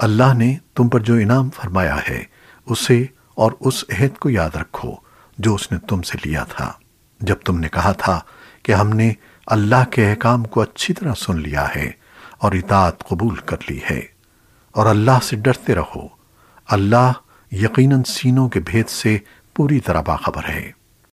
اللہ نے تم پر جو انعام فرمایا ہے، اسے اور اس عہد کو یاد رکھو جو اس نے تم سے لیا تھا۔ جب تم نے کہا تھا کہ ہم نے اللہ کے احکام کو اچھی طرح سن لیا ہے اور اطاعت قبول کر لی ہے، اور اللہ سے ڈرتے رہو۔ اللہ یقیناً سینوں کے بھید سے پوری طرح باخبر ہے۔